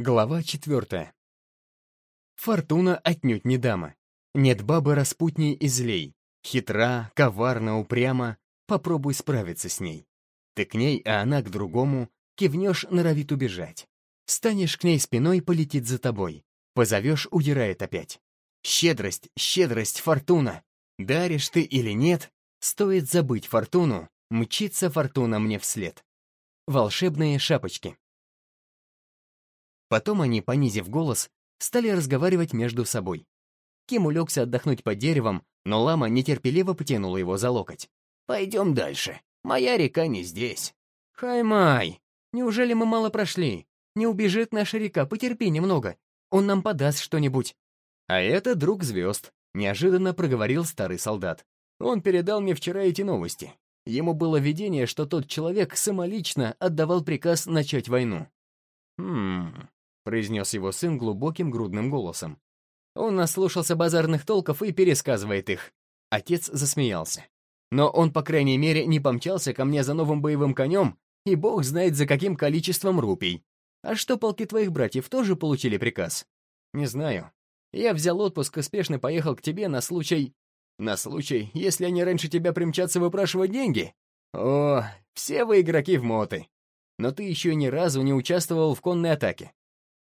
Глава четвертая. Фортуна отнюдь не дама. Нет бабы распутней и злей. Хитра, коварна, упряма. Попробуй справиться с ней. Ты к ней, а она к другому. Кивнешь, норовит убежать. Станешь к ней спиной, полетит за тобой. Позовешь, удирает опять. Щедрость, щедрость, фортуна. Даришь ты или нет, стоит забыть фортуну, мчится фортуна мне вслед. Волшебные шапочки. Потом они, понизив голос, стали разговаривать между собой. Ким улегся отдохнуть под деревом, но лама нетерпеливо потянула его за локоть. «Пойдем дальше. Моя река не здесь». «Хай-май! Неужели мы мало прошли? Не убежит наша река, потерпи немного. Он нам подаст что-нибудь». «А это друг звезд», — неожиданно проговорил старый солдат. «Он передал мне вчера эти новости. Ему было видение, что тот человек самолично отдавал приказ начать войну». «Хм произнес его сын глубоким грудным голосом. Он наслушался базарных толков и пересказывает их. Отец засмеялся. Но он, по крайней мере, не помчался ко мне за новым боевым конем, и бог знает за каким количеством рупий. А что, полки твоих братьев тоже получили приказ? Не знаю. Я взял отпуск и спешно поехал к тебе на случай... На случай, если они раньше тебя примчатся выпрашивать деньги? О, все вы игроки в моты. Но ты еще ни разу не участвовал в конной атаке.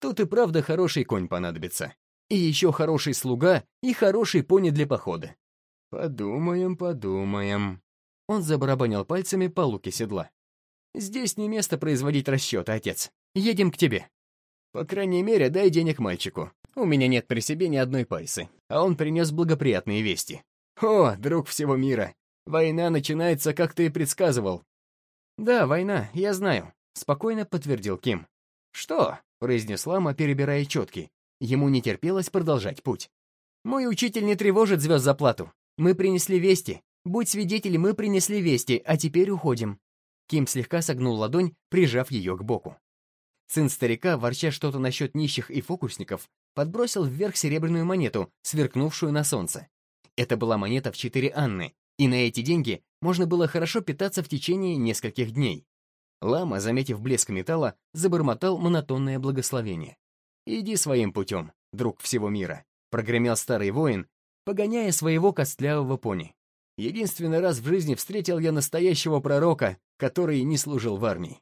Тут и правда хороший конь понадобится. И еще хороший слуга и хороший пони для похода. Подумаем, подумаем. Он забарабанил пальцами по луке седла. Здесь не место производить расчеты, отец. Едем к тебе. По крайней мере, дай денег мальчику. У меня нет при себе ни одной пайсы. А он принес благоприятные вести. О, друг всего мира. Война начинается, как ты и предсказывал. Да, война, я знаю, спокойно подтвердил Ким. Что? Произнес лама, перебирая четки. Ему не терпелось продолжать путь. «Мой учитель не тревожит звезд за плату. Мы принесли вести. Будь свидетель, мы принесли вести, а теперь уходим». Ким слегка согнул ладонь, прижав ее к боку. Сын старика, ворча что-то насчет нищих и фокусников, подбросил вверх серебряную монету, сверкнувшую на солнце. Это была монета в четыре анны, и на эти деньги можно было хорошо питаться в течение нескольких дней. Лама, заметив блеск металла, забормотал монотонное благословение. «Иди своим путем, друг всего мира», — прогремел старый воин, погоняя своего костлявого пони. «Единственный раз в жизни встретил я настоящего пророка, который не служил в армии».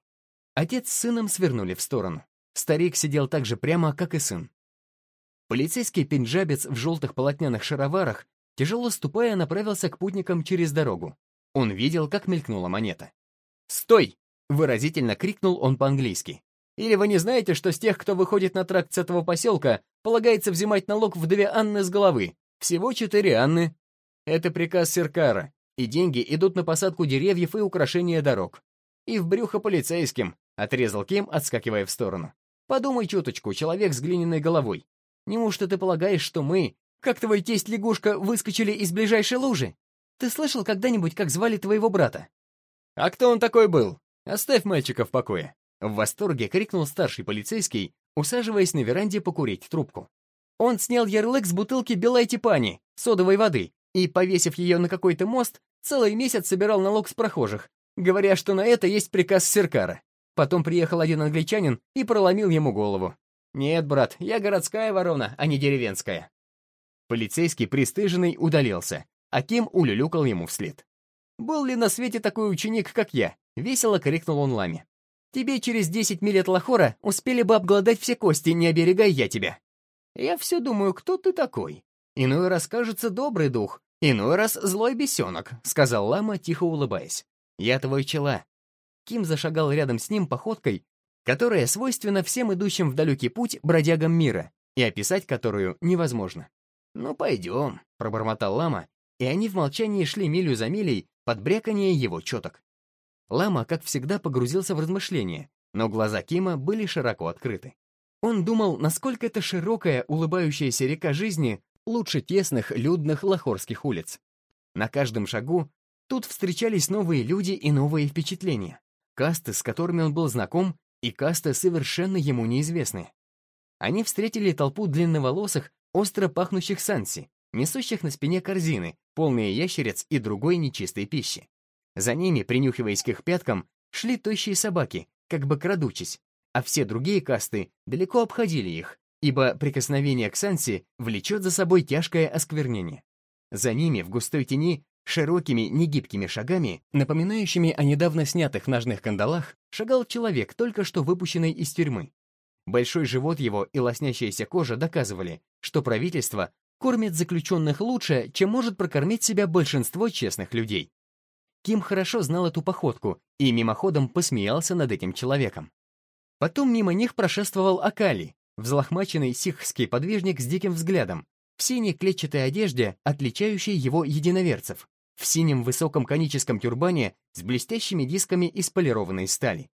Отец с сыном свернули в сторону. Старик сидел так же прямо, как и сын. Полицейский пенджабец в желтых полотняных шароварах, тяжело ступая, направился к путникам через дорогу. Он видел, как мелькнула монета. «Стой!» Выразительно крикнул он по-английски. «Или вы не знаете, что с тех, кто выходит на тракт с этого поселка, полагается взимать налог в две анны с головы? Всего четыре анны. Это приказ Серкара, и деньги идут на посадку деревьев и украшение дорог. И в брюхо полицейским», — отрезал Ким, отскакивая в сторону. «Подумай чуточку, человек с глиняной головой. Неужто ты полагаешь, что мы, как твой тесть-лягушка, выскочили из ближайшей лужи? Ты слышал когда-нибудь, как звали твоего брата?» «А кто он такой был?» «Оставь мальчика в покое!» В восторге крикнул старший полицейский, усаживаясь на веранде покурить трубку. Он снял ярлык с бутылки белой типани, содовой воды, и, повесив ее на какой-то мост, целый месяц собирал налог с прохожих, говоря, что на это есть приказ Серкара. Потом приехал один англичанин и проломил ему голову. «Нет, брат, я городская ворона, а не деревенская». Полицейский, пристыженный, удалился, а Ким улюлюкал ему вслед. «Был ли на свете такой ученик, как я? Весело крикнул он Ламе. «Тебе через десять миль от Лахора успели бы обглодать все кости, не оберегай я тебя». «Я все думаю, кто ты такой?» «Иной раз кажется добрый дух, иной раз злой бесенок», — сказал Лама, тихо улыбаясь. «Я твой чела». Ким зашагал рядом с ним походкой, которая свойственна всем идущим в далекий путь бродягам мира, и описать которую невозможно. «Ну, пойдем», — пробормотал Лама, и они в молчании шли милю за милей под бряканье его четок. Лама, как всегда, погрузился в размышления, но глаза Кима были широко открыты. Он думал, насколько эта широкая, улыбающаяся река жизни лучше тесных, людных лахорских улиц. На каждом шагу тут встречались новые люди и новые впечатления. Касты, с которыми он был знаком, и касты, совершенно ему неизвестные. Они встретили толпу длинноволосых, остро пахнущих санси, несущих на спине корзины, полные ящериц и другой нечистой пищи. За ними, принюхиваясь к их пяткам, шли тощие собаки, как бы крадучись, а все другие касты далеко обходили их, ибо прикосновение к Санси влечет за собой тяжкое осквернение. За ними в густой тени широкими негибкими шагами, напоминающими о недавно снятых ножных кандалах, шагал человек, только что выпущенный из тюрьмы. Большой живот его и лоснящаяся кожа доказывали, что правительство кормит заключенных лучше, чем может прокормить себя большинство честных людей. Ким хорошо знал эту походку и мимоходом посмеялся над этим человеком. Потом мимо них прошествовал Акали, взлохмаченный сикхский подвижник с диким взглядом, в синей клетчатой одежде, отличающей его единоверцев, в синем высоком коническом тюрбане с блестящими дисками из полированной стали.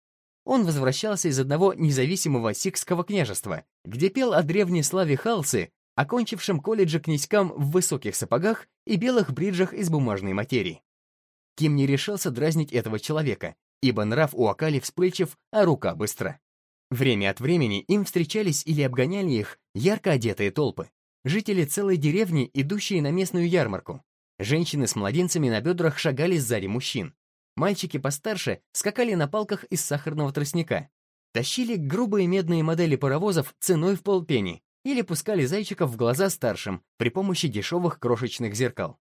Он возвращался из одного независимого сикхского княжества, где пел о древней славе Халсы, окончившем колледже князькам в высоких сапогах и белых бриджах из бумажной материи. Ким не решился дразнить этого человека, ибо нрав у Акали вспыльчив, а рука быстра. Время от времени им встречались или обгоняли их ярко одетые толпы. Жители целой деревни, идущие на местную ярмарку. Женщины с младенцами на бедрах шагали сзади мужчин. Мальчики постарше скакали на палках из сахарного тростника. Тащили грубые медные модели паровозов ценой в полпени или пускали зайчиков в глаза старшим при помощи дешевых крошечных зеркал.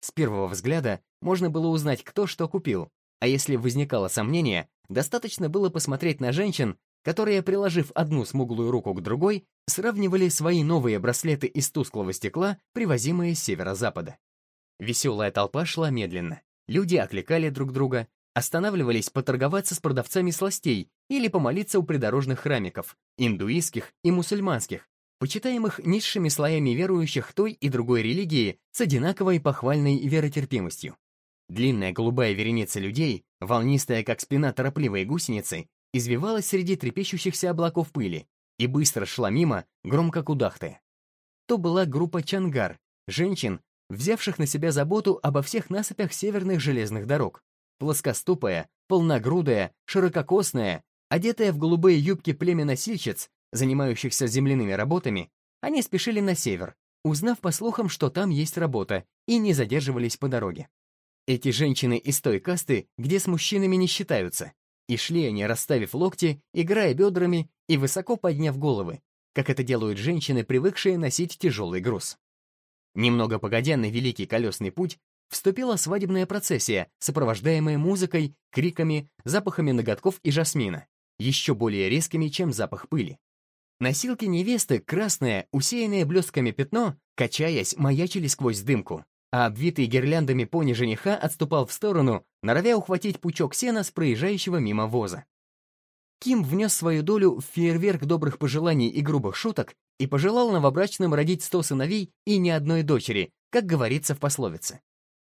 С первого взгляда можно было узнать, кто что купил, а если возникало сомнение, достаточно было посмотреть на женщин, которые, приложив одну смуглую руку к другой, сравнивали свои новые браслеты из тусклого стекла, привозимые с северо-запада. Веселая толпа шла медленно. Люди окликали друг друга, останавливались поторговаться с продавцами сластей или помолиться у придорожных храмиков, индуистских и мусульманских, почитаемых низшими слоями верующих той и другой религии с одинаковой похвальной веротерпимостью. Длинная голубая вереница людей, волнистая как спина торопливой гусеницы, извивалась среди трепещущихся облаков пыли и быстро шла мимо, громко кудахтая. То была группа чангар, женщин, взявших на себя заботу обо всех насыпях северных железных дорог. Плоскоступая, полногрудая, ширококосная, одетая в голубые юбки племя носильщиц, занимающихся земляными работами, они спешили на север, узнав по слухам, что там есть работа, и не задерживались по дороге. Эти женщины из той касты, где с мужчинами не считаются, и шли они, расставив локти, играя бедрами и высоко подняв головы, как это делают женщины, привыкшие носить тяжелый груз. Немного погодя на Великий Колесный Путь, вступила свадебная процессия, сопровождаемая музыкой, криками, запахами ноготков и жасмина, еще более резкими, чем запах пыли. Носилки невесты, красное, усеянное блестками пятно, качаясь, маячили сквозь дымку, а обвитый гирляндами пони жениха отступал в сторону, норовя ухватить пучок сена с проезжающего мимо воза. Ким внес свою долю в фейерверк добрых пожеланий и грубых шуток и пожелал новобрачным родить сто сыновей и ни одной дочери, как говорится в пословице.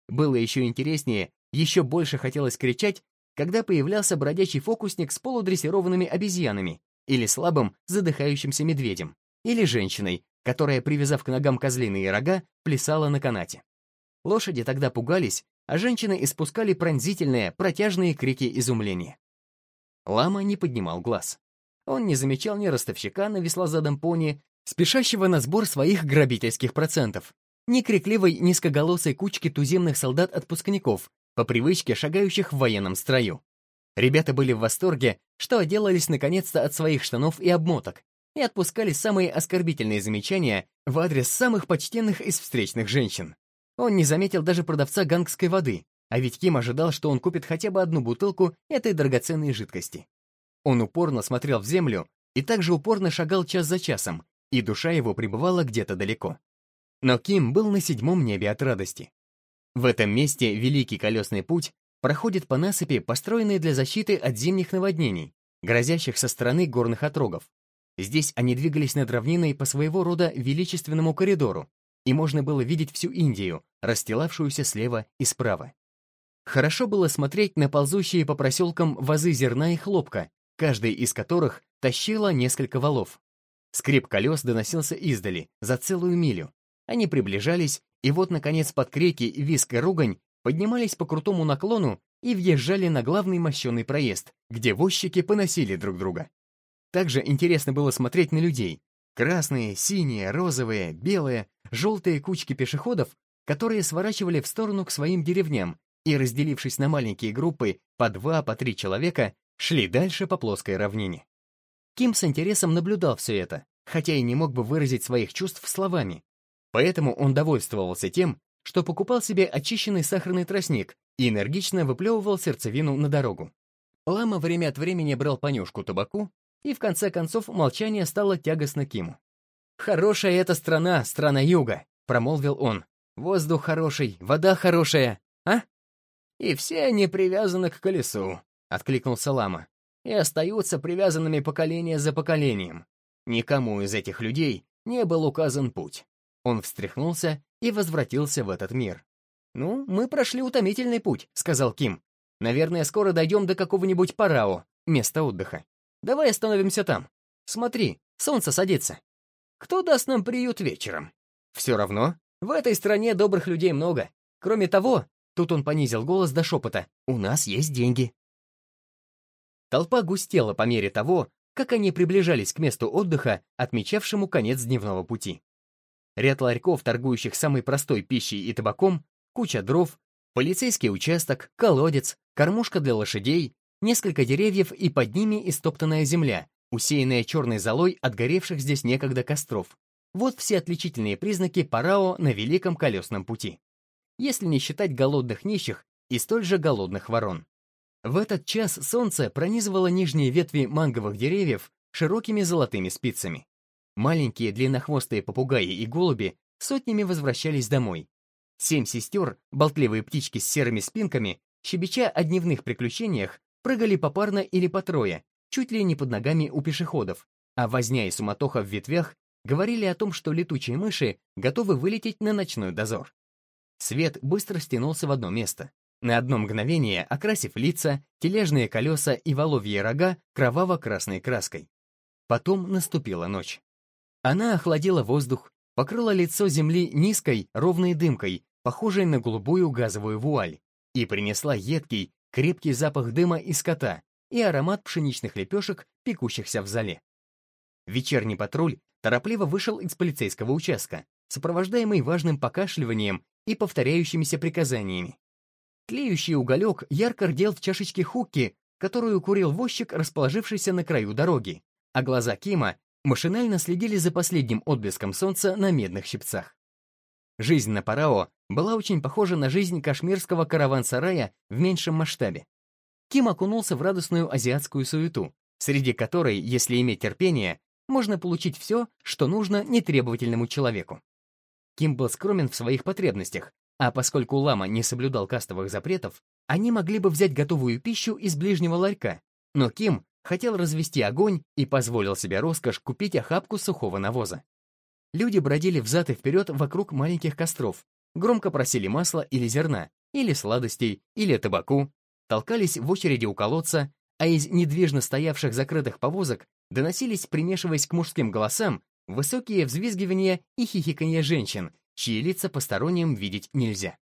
Было еще интереснее, еще больше хотелось кричать, когда появлялся бродячий фокусник с полудрессированными обезьянами или слабым задыхающимся медведем, или женщиной, которая, привязав к ногам козлиные рога, плясала на канате. Лошади тогда пугались, а женщины испускали пронзительные, протяжные крики изумления. Лама не поднимал глаз. Он не замечал ни ростовщика на веслозадом пони, спешащего на сбор своих грабительских процентов, ни крикливой низкоголосой кучки туземных солдат-отпускников, по привычке шагающих в военном строю. Ребята были в восторге, что отделались наконец-то от своих штанов и обмоток, и отпускали самые оскорбительные замечания в адрес самых почтенных из встречных женщин. Он не заметил даже продавца гангской воды, а ведь Ким ожидал, что он купит хотя бы одну бутылку этой драгоценной жидкости. Он упорно смотрел в землю и также упорно шагал час за часом, и душа его пребывала где-то далеко. Но Ким был на седьмом небе от радости. В этом месте Великий Колесный Путь проходит по насыпи, построенной для защиты от зимних наводнений, грозящих со стороны горных отрогов. Здесь они двигались над равниной по своего рода величественному коридору, и можно было видеть всю Индию, расстилавшуюся слева и справа. Хорошо было смотреть на ползущие по проселкам вазы зерна и хлопка, каждый из которых тащила несколько валов. Скрип колес доносился издали, за целую милю. Они приближались, и вот, наконец, под крики, виск и ругань поднимались по крутому наклону и въезжали на главный мощеный проезд, где возчики поносили друг друга. Также интересно было смотреть на людей, Красные, синие, розовые, белые, желтые кучки пешеходов, которые сворачивали в сторону к своим деревням и, разделившись на маленькие группы по два, по три человека, шли дальше по плоской равнине. Ким с интересом наблюдал все это, хотя и не мог бы выразить своих чувств словами. Поэтому он довольствовался тем, что покупал себе очищенный сахарный тростник и энергично выплевывал сердцевину на дорогу. Лама время от времени брал понюшку табаку, и в конце концов молчание стало тягостно Киму. «Хорошая эта страна, страна юга», — промолвил он. «Воздух хороший, вода хорошая, а?» «И все они привязаны к колесу», — откликнулся Лама, «и остаются привязанными поколение за поколением. Никому из этих людей не был указан путь». Он встряхнулся и возвратился в этот мир. «Ну, мы прошли утомительный путь», — сказал Ким. «Наверное, скоро дойдем до какого-нибудь Парао, места отдыха. Давай остановимся там. Смотри, солнце садится. Кто даст нам приют вечером? Все равно, в этой стране добрых людей много. Кроме того, тут он понизил голос до шепота, у нас есть деньги. Толпа густела по мере того, как они приближались к месту отдыха, отмечавшему конец дневного пути. Ряд ларьков, торгующих самой простой пищей и табаком, куча дров, полицейский участок, колодец, кормушка для лошадей, несколько деревьев и под ними истоптанная земля, усеянная черной золой от горевших здесь некогда костров. Вот все отличительные признаки Парао на Великом Колесном пути. Если не считать голодных нищих и столь же голодных ворон. В этот час солнце пронизывало нижние ветви манговых деревьев широкими золотыми спицами. Маленькие длиннохвостые попугаи и голуби сотнями возвращались домой. Семь сестер, болтливые птички с серыми спинками, щебеча о дневных приключениях, прыгали попарно или по трое, чуть ли не под ногами у пешеходов, а возня и суматоха в ветвях говорили о том, что летучие мыши готовы вылететь на ночной дозор. Свет быстро стянулся в одно место, на одно мгновение окрасив лица, тележные колеса и воловьи рога кроваво-красной краской. Потом наступила ночь. Она охладила воздух, покрыла лицо земли низкой, ровной дымкой, похожей на голубую газовую вуаль, и принесла едкий, крепкий запах дыма и скота и аромат пшеничных лепешек, пекущихся в зале. Вечерний патруль торопливо вышел из полицейского участка, сопровождаемый важным покашливанием и повторяющимися приказаниями. Тлеющий уголек ярко рдел в чашечке хукки, которую курил возчик, расположившийся на краю дороги, а глаза Кима машинально следили за последним отблеском солнца на медных щипцах. Жизнь на Парао была очень похожа на жизнь кашмирского караван-сарая в меньшем масштабе. Ким окунулся в радостную азиатскую суету, среди которой, если иметь терпение, можно получить все, что нужно нетребовательному человеку. Ким был скромен в своих потребностях, а поскольку лама не соблюдал кастовых запретов, они могли бы взять готовую пищу из ближнего ларька, но Ким хотел развести огонь и позволил себе роскошь купить охапку сухого навоза. Люди бродили взад и вперед вокруг маленьких костров, громко просили масла или зерна, или сладостей, или табаку, толкались в очереди у колодца, а из недвижно стоявших закрытых повозок доносились, примешиваясь к мужским голосам, высокие взвизгивания и хихиканье женщин, чьи лица посторонним видеть нельзя.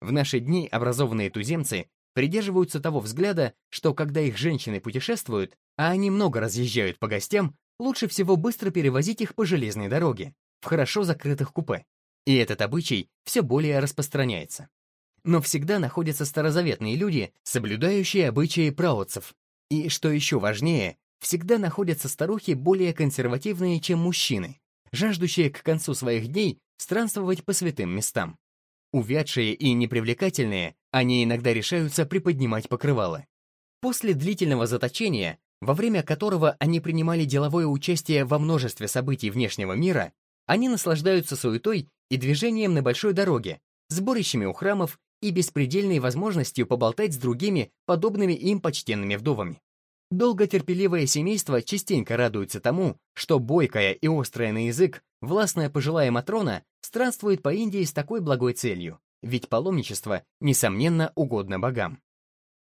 В наши дни образованные туземцы придерживаются того взгляда, что когда их женщины путешествуют, а они много разъезжают по гостям, лучше всего быстро перевозить их по железной дороге, в хорошо закрытых купе. И этот обычай все более распространяется. Но всегда находятся старозаветные люди, соблюдающие обычаи праотцев. И, что еще важнее, всегда находятся старухи более консервативные, чем мужчины, жаждущие к концу своих дней странствовать по святым местам. Увядшие и непривлекательные, они иногда решаются приподнимать покрывало. После длительного заточения, во время которого они принимали деловое участие во множестве событий внешнего мира, они наслаждаются суетой и движением на большой дороге, сборищами у храмов и беспредельной возможностью поболтать с другими, подобными им почтенными вдовами. Долготерпеливое семейство частенько радуется тому, что бойкая и острая на язык, властная пожилая Матрона странствует по Индии с такой благой целью, ведь паломничество, несомненно, угодно богам.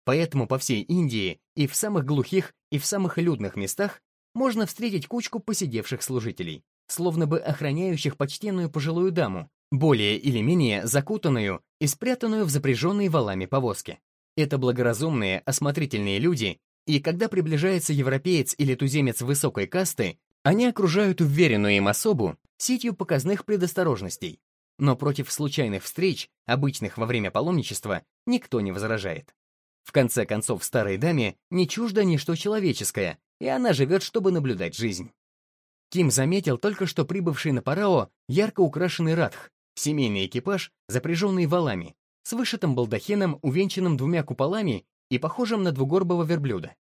Поэтому по всей Индии и в самых глухих, и в самых людных местах можно встретить кучку посидевших служителей, словно бы охраняющих почтенную пожилую даму, более или менее закутанную и спрятанную в запряженной валами повозке. Это благоразумные, осмотрительные люди, и когда приближается европеец или туземец высокой касты, они окружают уверенную им особу сетью показных предосторожностей. Но против случайных встреч, обычных во время паломничества, никто не возражает. В конце концов, старой даме не чуждо ничто человеческое, и она живет, чтобы наблюдать жизнь. Ким заметил только что прибывший на Парао ярко украшенный радх, семейный экипаж, запряженный валами, с вышитым балдахином, увенчанным двумя куполами и похожим на двугорбого верблюда.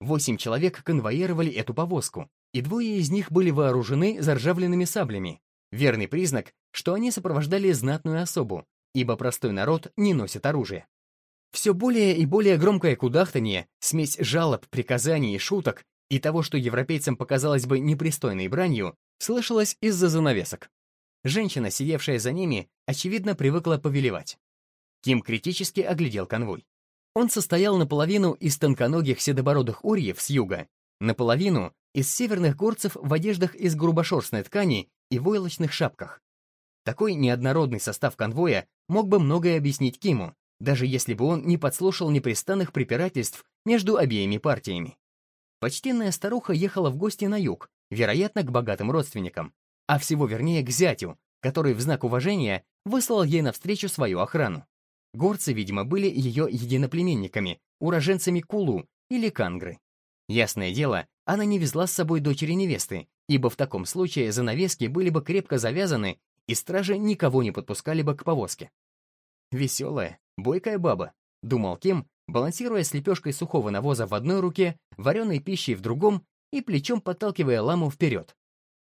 Восемь человек конвоировали эту повозку, и двое из них были вооружены заржавленными саблями. Верный признак, что они сопровождали знатную особу, ибо простой народ не носит оружие. Все более и более громкое кудахтанье, смесь жалоб, приказаний и шуток и того, что европейцам показалось бы непристойной бранью, слышалось из-за занавесок. Женщина, сидевшая за ними, очевидно, привыкла повелевать. Ким критически оглядел конвой. Он состоял наполовину из тонконогих седобородых урьев с юга, наполовину из северных горцев в одеждах из грубошерстной ткани и войлочных шапках. Такой неоднородный состав конвоя мог бы многое объяснить Киму, даже если бы он не подслушал непрестанных препирательств между обеими партиями. Почтенная старуха ехала в гости на юг, вероятно, к богатым родственникам, а всего вернее к зятю, который в знак уважения выслал ей навстречу свою охрану. Горцы, видимо, были ее единоплеменниками, уроженцами Кулу или Кангры. Ясное дело, она не везла с собой дочери невесты, ибо в таком случае занавески были бы крепко завязаны, и стражи никого не подпускали бы к повозке. «Веселая, бойкая баба», — думал Ким, балансируя с лепешкой сухого навоза в одной руке, вареной пищей в другом и плечом подталкивая ламу вперед.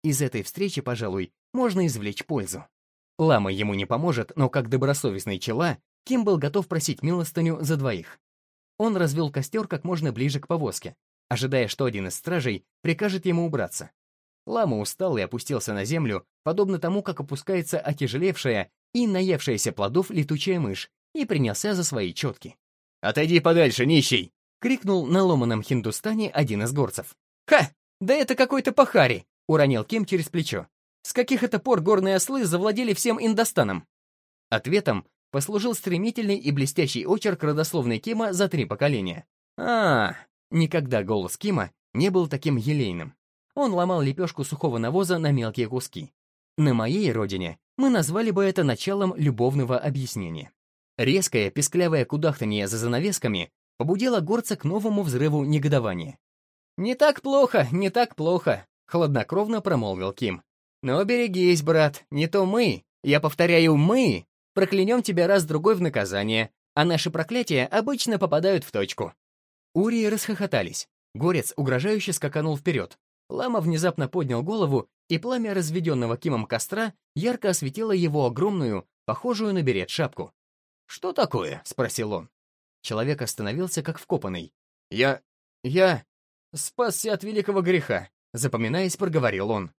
Из этой встречи, пожалуй, можно извлечь пользу. Лама ему не поможет, но как добросовестный чела, Ким был готов просить милостыню за двоих. Он развел костер как можно ближе к повозке, ожидая, что один из стражей прикажет ему убраться. Лама устал и опустился на землю, подобно тому, как опускается отяжелевшая и наевшаяся плодов летучая мышь, и принялся за свои четки. «Отойди подальше, нищий!» — крикнул на ломаном хиндустане один из горцев. «Ха! Да это какой-то пахари!» — уронил Ким через плечо. «С каких это пор горные ослы завладели всем Индостаном?» Ответом послужил стремительный и блестящий очерк родословной Кима за три поколения. а, Никогда голос Кима не был таким елейным. Он ломал лепешку сухого навоза на мелкие куски. На моей родине мы назвали бы это началом любовного объяснения. Резкое, песклявое кудахтанье за занавесками побудило горца к новому взрыву негодования. «Не так плохо, не так плохо», — хладнокровно промолвил Ким. «Но берегись, брат, не то мы, я повторяю, мы, проклянем тебя раз-другой в наказание, а наши проклятия обычно попадают в точку». Урии расхохотались. Горец угрожающе скаканул вперед. Лама внезапно поднял голову, и пламя разведенного Кимом костра ярко осветило его огромную, похожую на берет шапку. «Что такое?» — спросил он. Человек остановился как вкопанный. «Я... я... спасся от великого греха», — запоминаясь, проговорил он.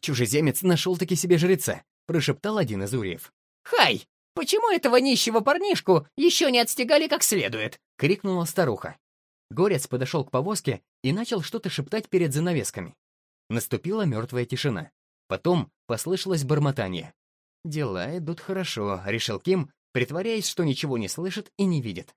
«Чужеземец нашел-таки себе жреца», — прошептал один из уриев. «Хай, почему этого нищего парнишку еще не отстегали как следует?» — крикнула старуха. Горец подошел к повозке и начал что-то шептать перед занавесками. Наступила мертвая тишина. Потом послышалось бормотание. «Дела идут хорошо», — решил Ким, притворяясь, что ничего не слышит и не видит.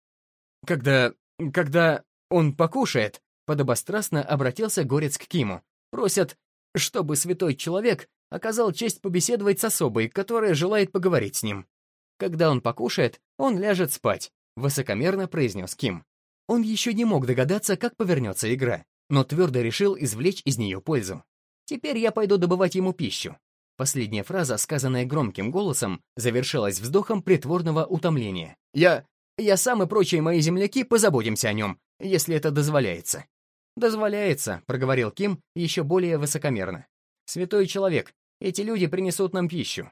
«Когда... когда он покушает», — подобострастно обратился Горец к Киму. «Просят, чтобы святой человек оказал честь побеседовать с особой, которая желает поговорить с ним. Когда он покушает, он ляжет спать», — высокомерно произнес Ким. Он еще не мог догадаться, как повернется игра, но твердо решил извлечь из нее пользу. «Теперь я пойду добывать ему пищу. Последняя фраза, сказанная громким голосом, завершилась вздохом притворного утомления. «Я... я сам и прочие мои земляки позаботимся о нем, если это дозволяется». «Дозволяется», — проговорил Ким еще более высокомерно. «Святой человек, эти люди принесут нам пищу».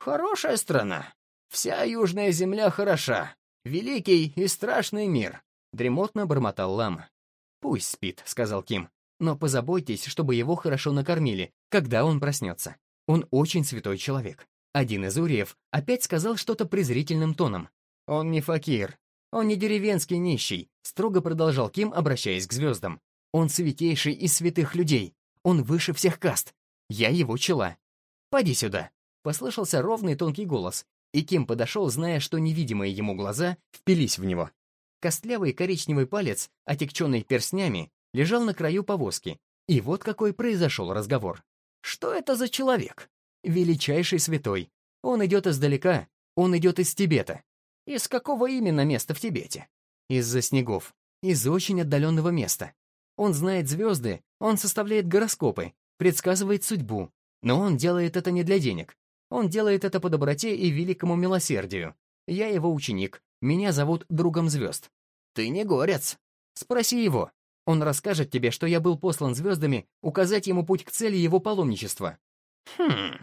«Хорошая страна. Вся южная земля хороша. Великий и страшный мир», — дремотно бормотал лама. «Пусть спит», — сказал Ким, «но позаботьтесь, чтобы его хорошо накормили, когда он проснется». Он очень святой человек. Один из уриев опять сказал что-то презрительным тоном. «Он не факир. Он не деревенский нищий», — строго продолжал Ким, обращаясь к звездам. «Он святейший из святых людей. Он выше всех каст. Я его чела. Поди сюда!» Послышался ровный тонкий голос, и Ким подошел, зная, что невидимые ему глаза впились в него. Костлявый коричневый палец, отекченный перстнями, лежал на краю повозки, и вот какой произошел разговор. Что это за человек? Величайший святой. Он идет издалека, он идет из Тибета. Из какого именно места в Тибете? Из-за снегов, из очень отдаленного места. Он знает звезды, он составляет гороскопы, предсказывает судьбу. Но он делает это не для денег. Он делает это по доброте и великому милосердию. Я его ученик. Меня зовут другом звезд. Ты не горец. Спроси его. Он расскажет тебе, что я был послан звездами указать ему путь к цели его паломничества. Хм.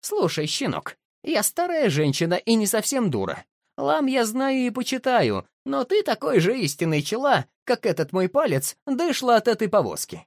Слушай, щенок, я старая женщина и не совсем дура. Лам я знаю и почитаю, но ты такой же истинный чела, как этот мой палец, дышла от этой повозки.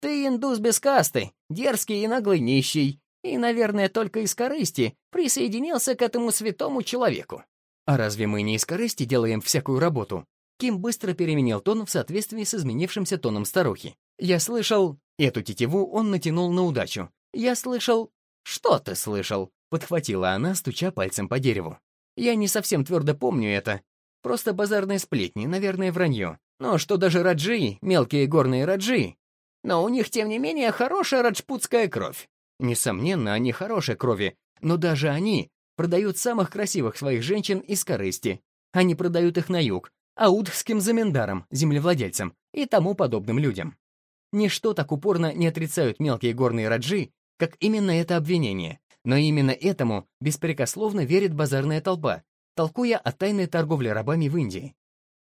Ты индус без касты, дерзкий и наглый нищий, и, наверное, только из корысти присоединился к этому святому человеку. А разве мы не из корысти делаем всякую работу? Ким быстро переменил тон в соответствии с изменившимся тоном старухи. Я слышал... Эту тетиву он натянул на удачу. Я слышал... Что ты слышал? Подхватила она, стуча пальцем по дереву. Я не совсем твердо помню это. Просто базарные сплетни, наверное, вранье. Но что даже раджи, мелкие горные раджи. Но у них, тем не менее, хорошая раджпутская кровь. Несомненно, они хорошей крови, но даже они продают самых красивых своих женщин из корысти. Они продают их на юг, аудхским заминдарам, землевладельцам и тому подобным людям. Ничто так упорно не отрицают мелкие горные раджи, как именно это обвинение. Но именно этому беспрекословно верит базарная толпа, толкуя о тайной торговле рабами в Индии.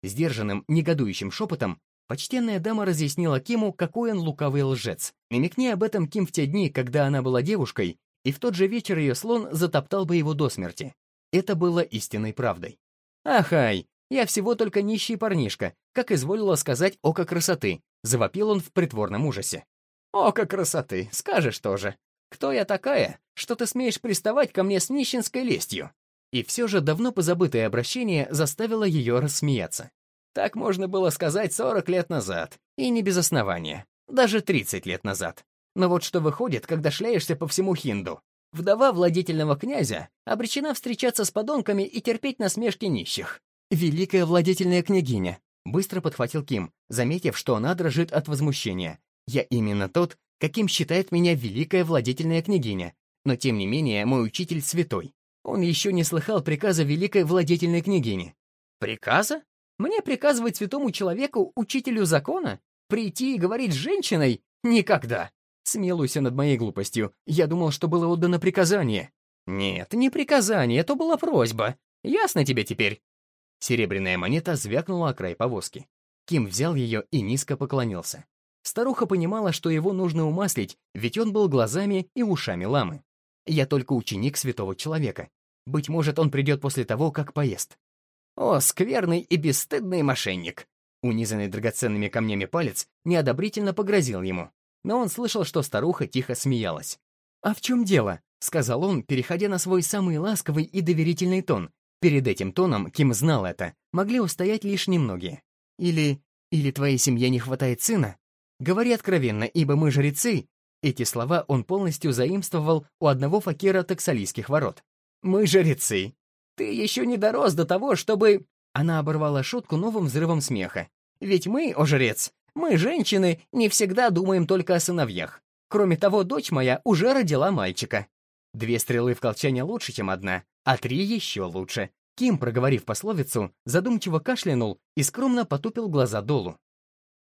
Сдержанным, негодующим шепотом почтенная дама разъяснила Киму, какой он лукавый лжец. Намекни об этом Ким в те дни, когда она была девушкой, и в тот же вечер ее слон затоптал бы его до смерти. Это было истинной правдой. «Ахай, я всего только нищий парнишка, как изволила сказать око красоты», завопил он в притворном ужасе. «Око красоты, скажешь тоже. Кто я такая, что ты смеешь приставать ко мне с нищенской лестью?» И все же давно позабытое обращение заставило ее рассмеяться. Так можно было сказать 40 лет назад, и не без основания, даже 30 лет назад. Но вот что выходит, когда шляешься по всему Хинду. Вдова владетельного князя обречена встречаться с подонками и терпеть насмешки нищих. «Великая владетельная княгиня», — быстро подхватил Ким, заметив, что она дрожит от возмущения. «Я именно тот, каким считает меня великая владетельная княгиня, но тем не менее мой учитель святой. Он еще не слыхал приказа великой владетельной княгини. Приказа? Мне приказывать святому человеку, учителю закона? Прийти и говорить с женщиной? Никогда. Смелуйся над моей глупостью. Я думал, что было отдано приказание. Нет, не приказание, это была просьба. Ясно тебе теперь? Серебряная монета звякнула о край повозки. Ким взял ее и низко поклонился. Старуха понимала, что его нужно умаслить, ведь он был глазами и ушами ламы. Я только ученик святого человека. Быть может, он придет после того, как поест. О, скверный и бесстыдный мошенник! Унизанный драгоценными камнями палец неодобрительно погрозил ему, но он слышал, что старуха тихо смеялась. «А в чем дело?» — сказал он, переходя на свой самый ласковый и доверительный тон. Перед этим тоном, кем знал это, могли устоять лишь немногие. Или... или твоей семье не хватает сына? Говори откровенно, ибо мы жрецы. Эти слова он полностью заимствовал у одного факира таксалийских ворот. Мы жрецы. Ты еще не дорос до того, чтобы... Она оборвала шутку новым взрывом смеха. Ведь мы, о жрец, мы, женщины, не всегда думаем только о сыновьях. Кроме того, дочь моя уже родила мальчика. Две стрелы в колчане лучше, чем одна, а три еще лучше. Ким, проговорив пословицу, задумчиво кашлянул и скромно потупил глаза долу.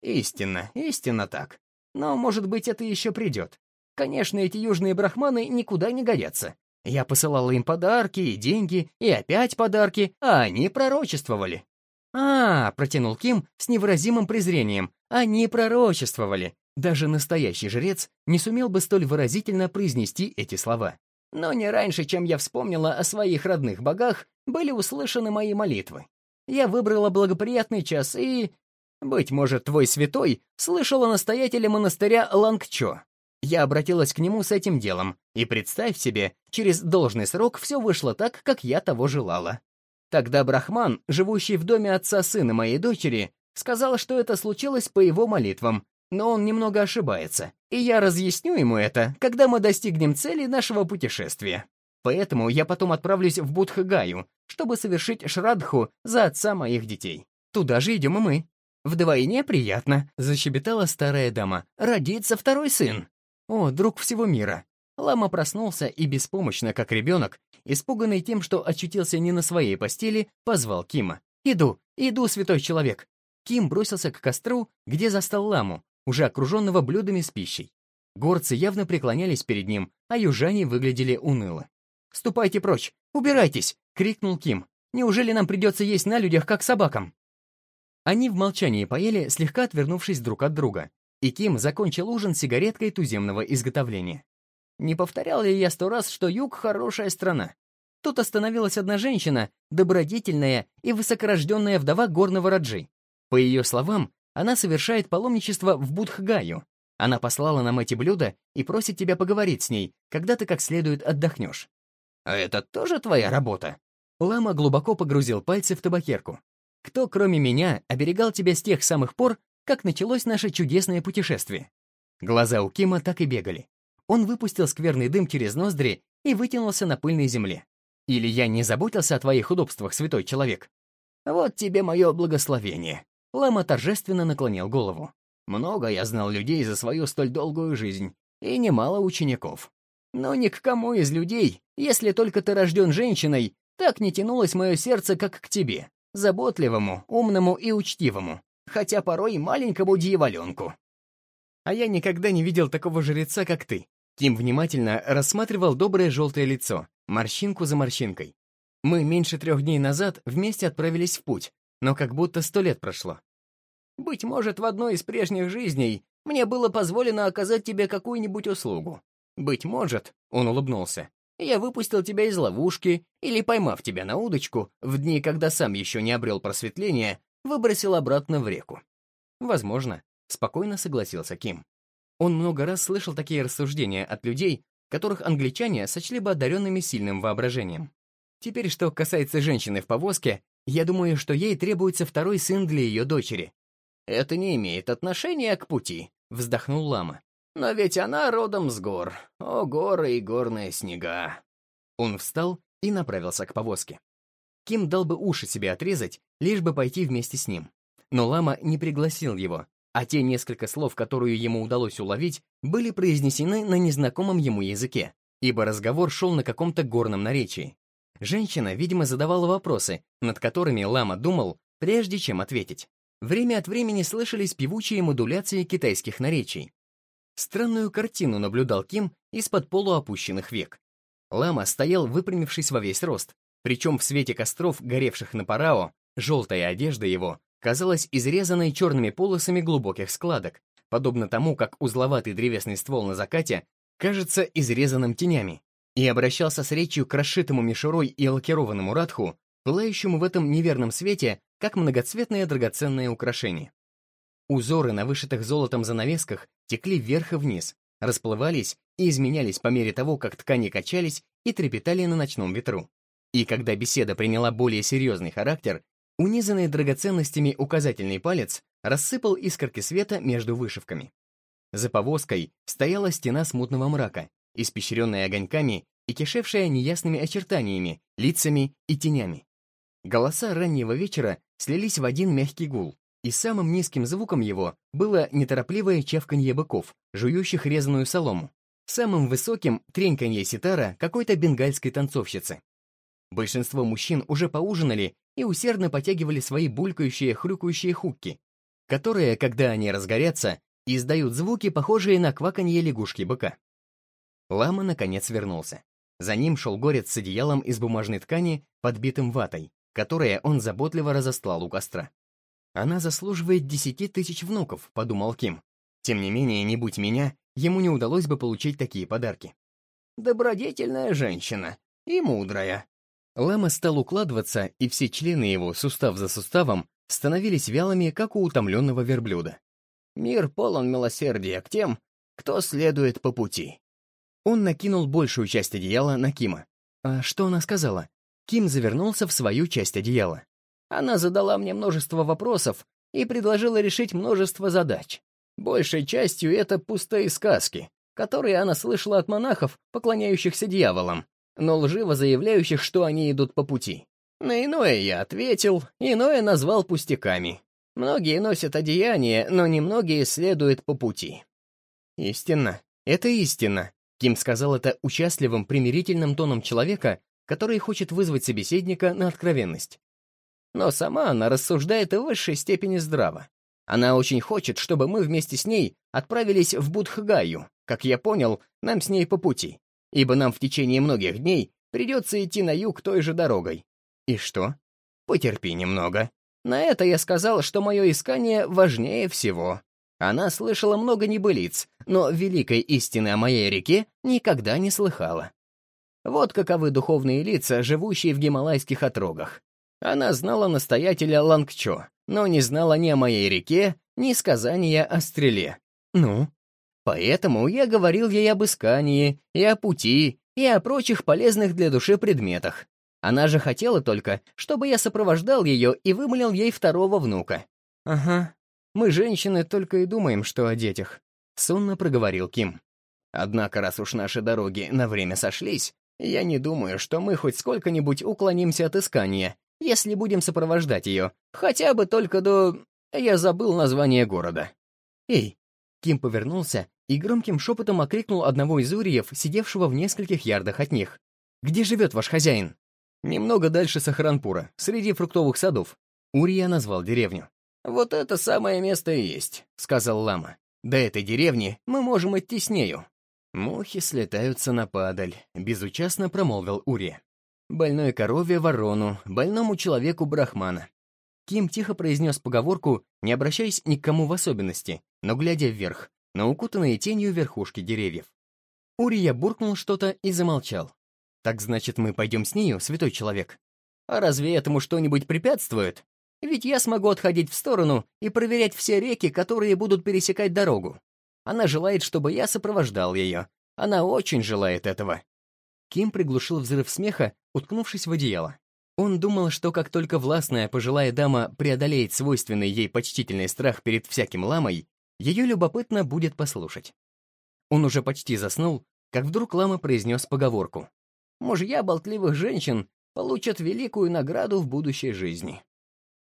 Истинно, истинно так. Но, может быть, это еще придет. Конечно, эти южные брахманы никуда не годятся. Я посылала им подарки и деньги, и опять подарки, а они пророчествовали. «А, — протянул Ким с невыразимым презрением, — они пророчествовали. Даже настоящий жрец не сумел бы столь выразительно произнести эти слова. Но не раньше, чем я вспомнила о своих родных богах, были услышаны мои молитвы. Я выбрала благоприятный час и быть может, твой святой слышал о настоятеле монастыря Лангчо. Я обратилась к нему с этим делом, и представь себе, через должный срок все вышло так, как я того желала. Тогда Брахман, живущий в доме отца сына моей дочери, сказал, что это случилось по его молитвам, но он немного ошибается, и я разъясню ему это, когда мы достигнем цели нашего путешествия. Поэтому я потом отправлюсь в Будхагаю, чтобы совершить шрадху за отца моих детей. Туда же идем и мы. «Вдвойне приятно», — защебетала старая дама. «Родится второй сын». «О, друг всего мира». Лама проснулся и беспомощно, как ребенок, испуганный тем, что очутился не на своей постели, позвал Кима. «Иду, иду, святой человек». Ким бросился к костру, где застал ламу. уже окруженного блюдами с пищей. Горцы явно преклонялись перед ним, а южане выглядели уныло. «Ступайте прочь! Убирайтесь!» — крикнул Ким. «Неужели нам придется есть на людях, как собакам?» Они в молчании поели, слегка отвернувшись друг от друга, и Ким закончил ужин сигареткой туземного изготовления. Не повторял ли я сто раз, что юг — хорошая страна? Тут остановилась одна женщина, добродетельная и высокорожденная вдова горного Раджи. По ее словам, она совершает паломничество в Будхгаю. Она послала нам эти блюда и просит тебя поговорить с ней, когда ты как следует отдохнешь. «А это тоже твоя работа?» Лама глубоко погрузил пальцы в табакерку. «Кто, кроме меня, оберегал тебя с тех самых пор, как началось наше чудесное путешествие?» Глаза у Кима так и бегали. Он выпустил скверный дым через ноздри и вытянулся на пыльной земле. Или я не заботился о твоих удобствах, святой человек? Вот тебе мое благословение. Лама торжественно наклонил голову. Много я знал людей за свою столь долгую жизнь, и немало учеников. Но ни к кому из людей, если только ты рожден женщиной, так не тянулось мое сердце, как к тебе, заботливому, умному и учтивому, хотя порой маленькому дьяволенку. А я никогда не видел такого жреца, как ты. Ким внимательно рассматривал доброе желтое лицо, морщинку за морщинкой. Мы меньше трех дней назад вместе отправились в путь, но как будто сто лет прошло. Быть может, в одной из прежних жизней мне было позволено оказать тебе какую-нибудь услугу. Быть может, он улыбнулся, я выпустил тебя из ловушки или, поймав тебя на удочку, в дни, когда сам еще не обрел просветления, выбросил обратно в реку. Возможно, спокойно согласился Ким. Он много раз слышал такие рассуждения от людей, которых англичане сочли бы одаренными сильным воображением. Теперь, что касается женщины в повозке, я думаю, что ей требуется второй сын для ее дочери. «Это не имеет отношения к пути», — вздохнул лама. «Но ведь она родом с гор. О, горы и горные снега». Он встал и направился к повозке. Ким дал бы уши себе отрезать, лишь бы пойти вместе с ним. Но лама не пригласил его, а те несколько слов, которые ему удалось уловить, были произнесены на незнакомом ему языке, ибо разговор шел на каком-то горном наречии. Женщина, видимо, задавала вопросы, над которыми Лама думал, прежде чем ответить. Время от времени слышались певучие модуляции китайских наречий. Странную картину наблюдал Ким из-под полуопущенных век. Лама стоял, выпрямившись во весь рост, причем в свете костров, горевших на Парао, желтая одежда его казалась изрезанной черными полосами глубоких складок, подобно тому, как узловатый древесный ствол на закате кажется изрезанным тенями, и обращался с речью к расшитому мишурой и лакированному радху, пылающему в этом неверном свете, как многоцветное драгоценное украшение. Узоры на вышитых золотом занавесках текли вверх и вниз, расплывались и изменялись по мере того, как ткани качались и трепетали на ночном ветру. И когда беседа приняла более серьезный характер, Унизанный драгоценностями указательный палец рассыпал искорки света между вышивками. За повозкой стояла стена смутного мрака, испещренная огоньками и кишевшая неясными очертаниями, лицами и тенями. Голоса раннего вечера слились в один мягкий гул, и самым низким звуком его было неторопливое чавканье быков, жующих резаную солому. Самым высоким — треньканье ситара какой-то бенгальской танцовщицы. Большинство мужчин уже поужинали и усердно потягивали свои булькающие, хрюкающие хукки, которые, когда они разгорятся, издают звуки, похожие на кваканье лягушки-быка. Лама, наконец, вернулся. За ним шел горец с одеялом из бумажной ткани, подбитым ватой, которое он заботливо разостлал у костра. «Она заслуживает десяти тысяч внуков», — подумал Ким. Тем не менее, не будь меня, ему не удалось бы получить такие подарки. «Добродетельная женщина и мудрая», Лама стал укладываться, и все члены его, сустав за суставом, становились вялыми, как у утомленного верблюда. «Мир полон милосердия к тем, кто следует по пути». Он накинул большую часть одеяла на Кима. А что она сказала? Ким завернулся в свою часть одеяла. Она задала мне множество вопросов и предложила решить множество задач. Большей частью это пустые сказки, которые она слышала от монахов, поклоняющихся дьяволам, но лживо заявляющих, что они идут по пути. На иное я ответил, иное назвал пустяками. Многие носят одеяние, но немногие следуют по пути. Истинно, это истина. Ким сказал это участливым, примирительным тоном человека, который хочет вызвать собеседника на откровенность. Но сама она рассуждает в высшей степени здраво. Она очень хочет, чтобы мы вместе с ней отправились в Будхгаю. Как я понял, нам с ней по пути, ибо нам в течение многих дней придется идти на юг той же дорогой. И что? Потерпи немного. На это я сказал, что мое искание важнее всего. Она слышала много небылиц, но великой истины о моей реке никогда не слыхала. Вот каковы духовные лица, живущие в гималайских отрогах. Она знала настоятеля Лангчо, но не знала ни о моей реке, ни сказания о стреле. Ну? Поэтому я говорил ей об искании, и о пути, и о прочих полезных для души предметах. Она же хотела только, чтобы я сопровождал ее и вымолил ей второго внука. «Ага, мы, женщины, только и думаем, что о детях», — сонно проговорил Ким. «Однако, раз уж наши дороги на время сошлись, я не думаю, что мы хоть сколько-нибудь уклонимся от искания, если будем сопровождать ее, хотя бы только до... Я забыл название города. «Эй!» Ким повернулся и громким шепотом окрикнул одного из уриев, сидевшего в нескольких ярдах от них. «Где живет ваш хозяин?» «Немного дальше Сахаранпура, среди фруктовых садов». Урия назвал деревню. «Вот это самое место и есть», — сказал Лама. «До этой деревни мы можем идти с нею». «Мухи слетаются на падаль», — безучастно промолвил Урия. Больной корове — ворону, больному человеку — брахмана. Ким тихо произнес поговорку, не обращаясь ни к кому в особенности, но глядя вверх, на укутанные тенью верхушки деревьев. Урия буркнул что-то и замолчал. «Так значит, мы пойдем с нею, святой человек?» «А разве этому что-нибудь препятствует? Ведь я смогу отходить в сторону и проверять все реки, которые будут пересекать дорогу. Она желает, чтобы я сопровождал ее. Она очень желает этого. Ким приглушил взрыв смеха, уткнувшись в одеяло. Он думал, что как только властная пожилая дама преодолеет свойственный ей почтительный страх перед всяким ламой, ее любопытно будет послушать. Он уже почти заснул, как вдруг лама произнес поговорку. «Мужья болтливых женщин получат великую награду в будущей жизни».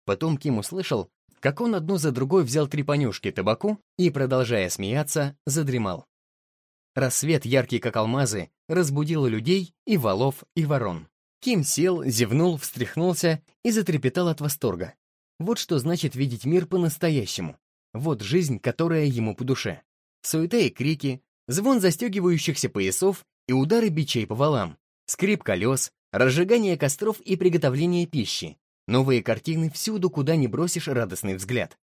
Потом Ким услышал, как он одну за другой взял три понюшки табаку и, продолжая смеяться, задремал. Рассвет, яркий как алмазы, разбудил людей и валов, и ворон. Ким сел, зевнул, встряхнулся и затрепетал от восторга. Вот что значит видеть мир по-настоящему. Вот жизнь, которая ему по душе. Суета и крики, звон застегивающихся поясов и удары бичей по валам, скрип колес, разжигание костров и приготовление пищи. Новые картины всюду, куда не бросишь радостный взгляд.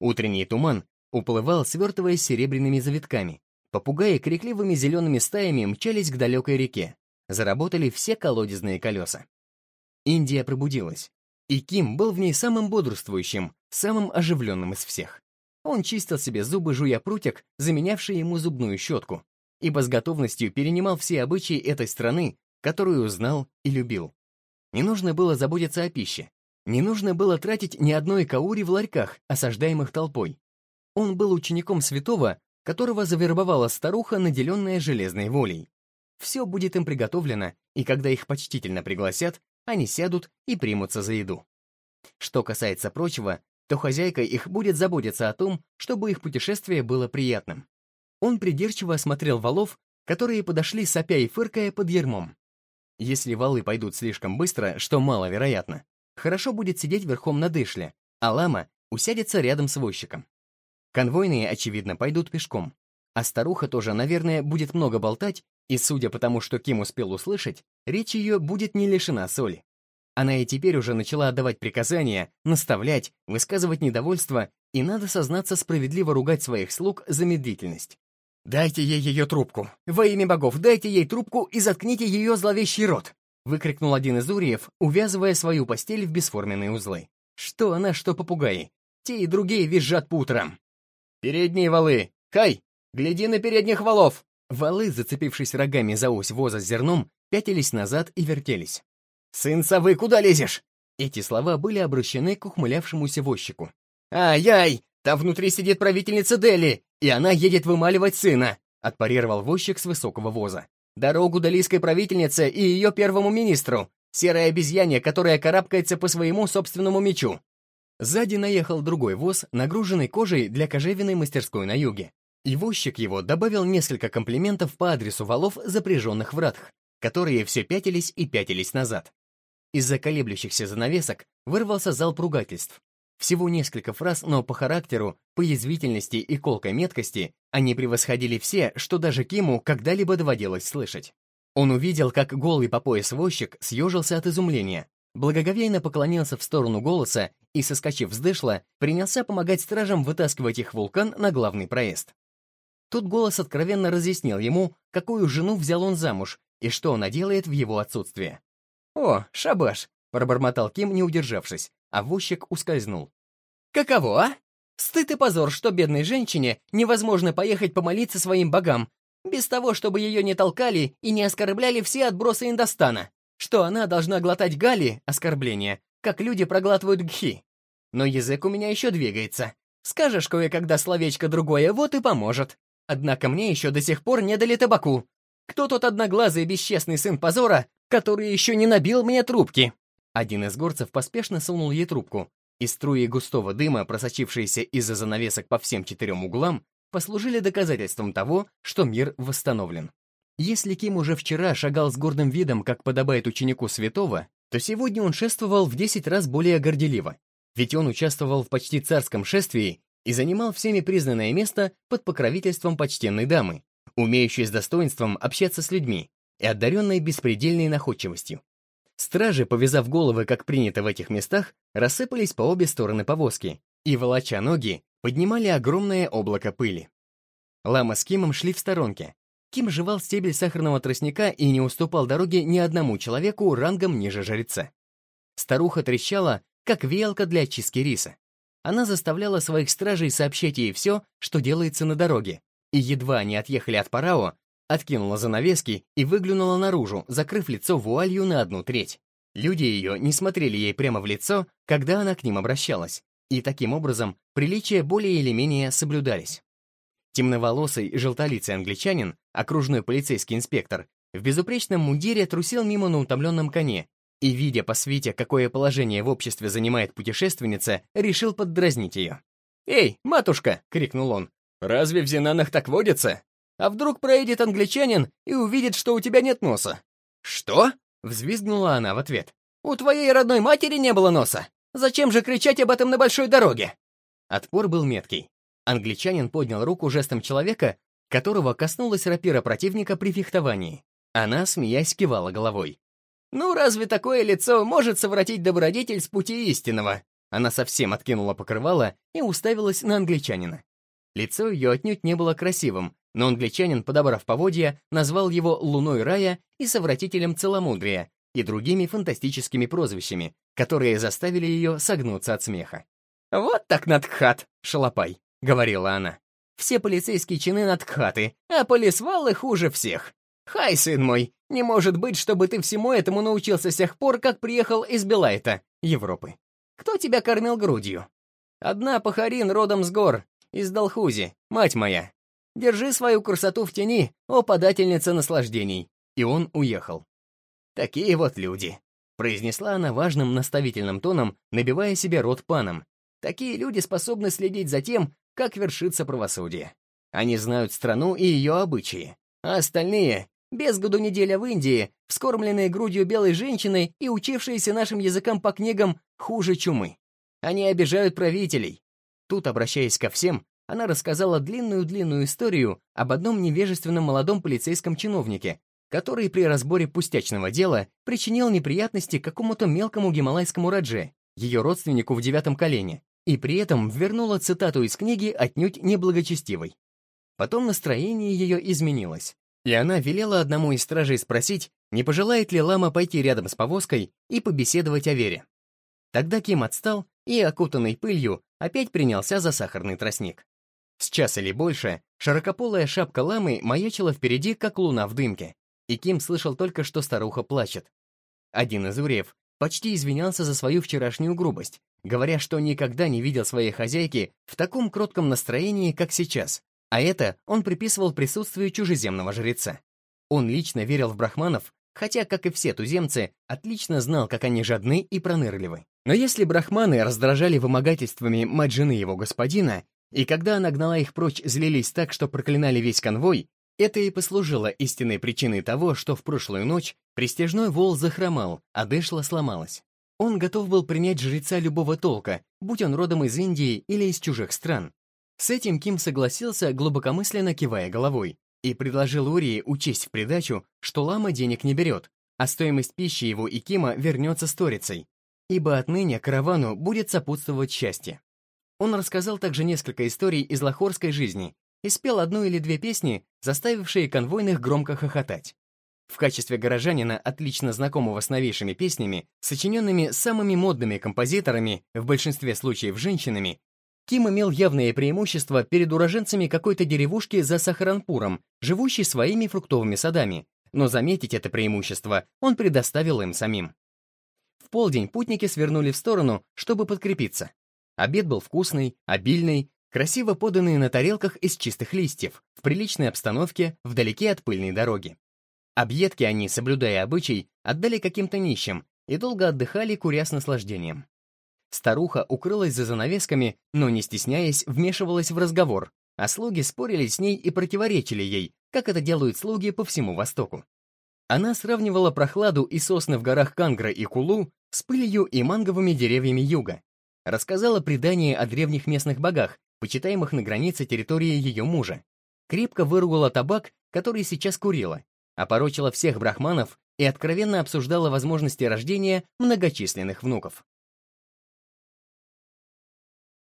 Утренний туман уплывал, свертываясь серебряными завитками, Попугаи крикливыми зелеными стаями мчались к далекой реке. Заработали все колодезные колеса. Индия пробудилась. И Ким был в ней самым бодрствующим, самым оживленным из всех. Он чистил себе зубы, жуя прутик, заменявший ему зубную щетку, ибо с готовностью перенимал все обычаи этой страны, которую знал и любил. Не нужно было заботиться о пище. Не нужно было тратить ни одной каури в ларьках, осаждаемых толпой. Он был учеником святого, которого завербовала старуха, наделенная железной волей. Все будет им приготовлено, и когда их почтительно пригласят, они сядут и примутся за еду. Что касается прочего, то хозяйка их будет заботиться о том, чтобы их путешествие было приятным. Он придирчиво осмотрел валов, которые подошли сопя и фыркая под ермом. Если валы пойдут слишком быстро, что маловероятно, хорошо будет сидеть верхом на дышле, а лама усядется рядом с возчиком. Конвойные, очевидно, пойдут пешком. А старуха тоже, наверное, будет много болтать, и, судя по тому, что Ким успел услышать, речь ее будет не лишена соли. Она и теперь уже начала отдавать приказания, наставлять, высказывать недовольство, и, надо сознаться, справедливо ругать своих слуг за медлительность. «Дайте ей ее трубку! Во имя богов, дайте ей трубку и заткните ее зловещий рот!» выкрикнул один из уриев, увязывая свою постель в бесформенные узлы. Что она, что попугаи. Те и другие визжат по утрам. «Передние валы! Кай, гляди на передних валов!» Валы, зацепившись рогами за ось воза с зерном, пятились назад и вертелись. «Сын совы, куда лезешь?» Эти слова были обращены к ухмылявшемуся возчику. «Ай-яй! Там внутри сидит правительница Дели, и она едет вымаливать сына!» отпарировал возчик с высокого воза. «Дорогу далийской правительнице и ее первому министру, серое обезьяне, которая карабкается по своему собственному мечу. Сзади наехал другой воз, нагруженный кожей для кожевенной мастерской на юге. И возчик его добавил несколько комплиментов по адресу валов, запряженных в ратх, которые все пятились и пятились назад. Из-за колеблющихся занавесок вырвался залп ругательств. Всего несколько фраз, но по характеру, по язвительности и колкой меткости они превосходили все, что даже Киму когда-либо доводилось слышать. Он увидел, как голый по пояс возчик съежился от изумления, благоговейно поклонился в сторону голоса и, соскочив с дышла, принялся помогать стражам вытаскивать их вулкан на главный проезд. Тут голос откровенно разъяснил ему, какую жену взял он замуж и что она делает в его отсутствие. «О, шабаш!» — пробормотал Ким, не удержавшись, а возчик ускользнул. «Каково, а? Стыд и позор, что бедной женщине невозможно поехать помолиться своим богам, без того, чтобы ее не толкали и не оскорбляли все отбросы Индостана, что она должна глотать гали, оскорбления, как люди проглатывают гхи. Но язык у меня еще двигается. Скажешь кое-когда словечко другое, вот и поможет. Однако мне еще до сих пор не дали табаку. Кто тот одноглазый бесчестный сын позора, который еще не набил мне трубки?» Один из горцев поспешно сунул ей трубку, и струи густого дыма, просочившиеся из-за занавесок по всем четырем углам, послужили доказательством того, что мир восстановлен. Если Ким уже вчера шагал с гордым видом, как подобает ученику святого, то сегодня он шествовал в 10 раз более горделиво, ведь он участвовал в почти царском шествии и занимал всеми признанное место под покровительством почтенной дамы, умеющей с достоинством общаться с людьми и одаренной беспредельной находчивостью. Стражи, повязав головы, как принято в этих местах, рассыпались по обе стороны повозки и, волоча ноги, поднимали огромное облако пыли. Лама с Кимом шли в сторонке. Ким жевал стебель сахарного тростника и не уступал дороге ни одному человеку рангом ниже жреца. Старуха трещала, как веялка для очистки риса. Она заставляла своих стражей сообщать ей все, что делается на дороге, и едва они отъехали от Парао, откинула занавески и выглянула наружу, закрыв лицо вуалью на одну треть. Люди ее не смотрели ей прямо в лицо, когда она к ним обращалась, и таким образом приличия более или менее соблюдались. Темноволосый, желтолицый англичанин, окружной полицейский инспектор, в безупречном мундире трусил мимо на утомленном коне и, видя по свете, какое положение в обществе занимает путешественница, решил поддразнить ее. «Эй, матушка!» — крикнул он. «Разве в Зенанах так водится? А вдруг проедет англичанин и увидит, что у тебя нет носа?» «Что?» — взвизгнула она в ответ. «У твоей родной матери не было носа! Зачем же кричать об этом на большой дороге?» Отпор был меткий. Англичанин поднял руку жестом человека, которого коснулась рапира противника при фехтовании. Она, смеясь, кивала головой. «Ну, разве такое лицо может совратить добродетель с пути истинного?» Она совсем откинула покрывало и уставилась на англичанина. Лицо ее отнюдь не было красивым, но англичанин, подобрав поводья, назвал его «луной рая» и «совратителем целомудрия» и другими фантастическими прозвищами, которые заставили ее согнуться от смеха. «Вот так надхат, шалопай», — говорила она. «Все полицейские чины надхаты, а полисвалы хуже всех. Хай, сын мой, не может быть, чтобы ты всему этому научился с тех пор, как приехал из Белайта, Европы. Кто тебя кормил грудью? Одна пахарин родом с гор, из Долхузи, мать моя. Держи свою красоту в тени, о подательница наслаждений. И он уехал. Такие вот люди, произнесла она важным наставительным тоном, набивая себе рот паном. Такие люди способны следить за тем, как вершится правосудие. Они знают страну и ее обычаи, а остальные без году неделя в Индии, вскормленные грудью белой женщиной и учившиеся нашим языкам по книгам хуже чумы. Они обижают правителей. Тут, обращаясь ко всем, она рассказала длинную-длинную историю об одном невежественном молодом полицейском чиновнике, который при разборе пустячного дела причинил неприятности какому-то мелкому гималайскому радже, ее родственнику в девятом колене, и при этом вернула цитату из книги отнюдь неблагочестивой. Потом настроение ее изменилось. И она велела одному из стражей спросить, не пожелает ли лама пойти рядом с повозкой и побеседовать о вере. Тогда Ким отстал и, окутанный пылью, опять принялся за сахарный тростник. С час или больше широкополая шапка ламы маячила впереди, как луна в дымке, и Ким слышал только, что старуха плачет. Один из уреев почти извинялся за свою вчерашнюю грубость, говоря, что никогда не видел своей хозяйки в таком кротком настроении, как сейчас, а это он приписывал присутствию чужеземного жреца. Он лично верил в брахманов, хотя, как и все туземцы, отлично знал, как они жадны и пронырливы. Но если брахманы раздражали вымогательствами мать его господина, и когда она гнала их прочь, злились так, что проклинали весь конвой, это и послужило истинной причиной того, что в прошлую ночь престижной вол захромал, а дышла сломалась. Он готов был принять жреца любого толка, будь он родом из Индии или из чужих стран. С этим Ким согласился, глубокомысленно кивая головой, и предложил Урии учесть в придачу, что лама денег не берет, а стоимость пищи его и Кима вернется сторицей, ибо отныне каравану будет сопутствовать счастье. Он рассказал также несколько историй из лахорской жизни и спел одну или две песни, заставившие конвойных громко хохотать. В качестве горожанина, отлично знакомого с новейшими песнями, сочиненными самыми модными композиторами, в большинстве случаев женщинами, Ким имел явное преимущество перед уроженцами какой-то деревушки за Сахаранпуром, живущей своими фруктовыми садами, но заметить это преимущество он предоставил им самим. В полдень путники свернули в сторону, чтобы подкрепиться. Обед был вкусный, обильный, красиво поданный на тарелках из чистых листьев, в приличной обстановке, вдалеке от пыльной дороги. Объедки они, соблюдая обычай, отдали каким-то нищим и долго отдыхали, куря с наслаждением. Старуха укрылась за занавесками, но, не стесняясь, вмешивалась в разговор, а слуги спорили с ней и противоречили ей, как это делают слуги по всему Востоку. Она сравнивала прохладу и сосны в горах Кангра и Кулу с пылью и манговыми деревьями юга. Рассказала предание о древних местных богах, почитаемых на границе территории ее мужа. Крепко выругала табак, который сейчас курила, опорочила всех брахманов и откровенно обсуждала возможности рождения многочисленных внуков.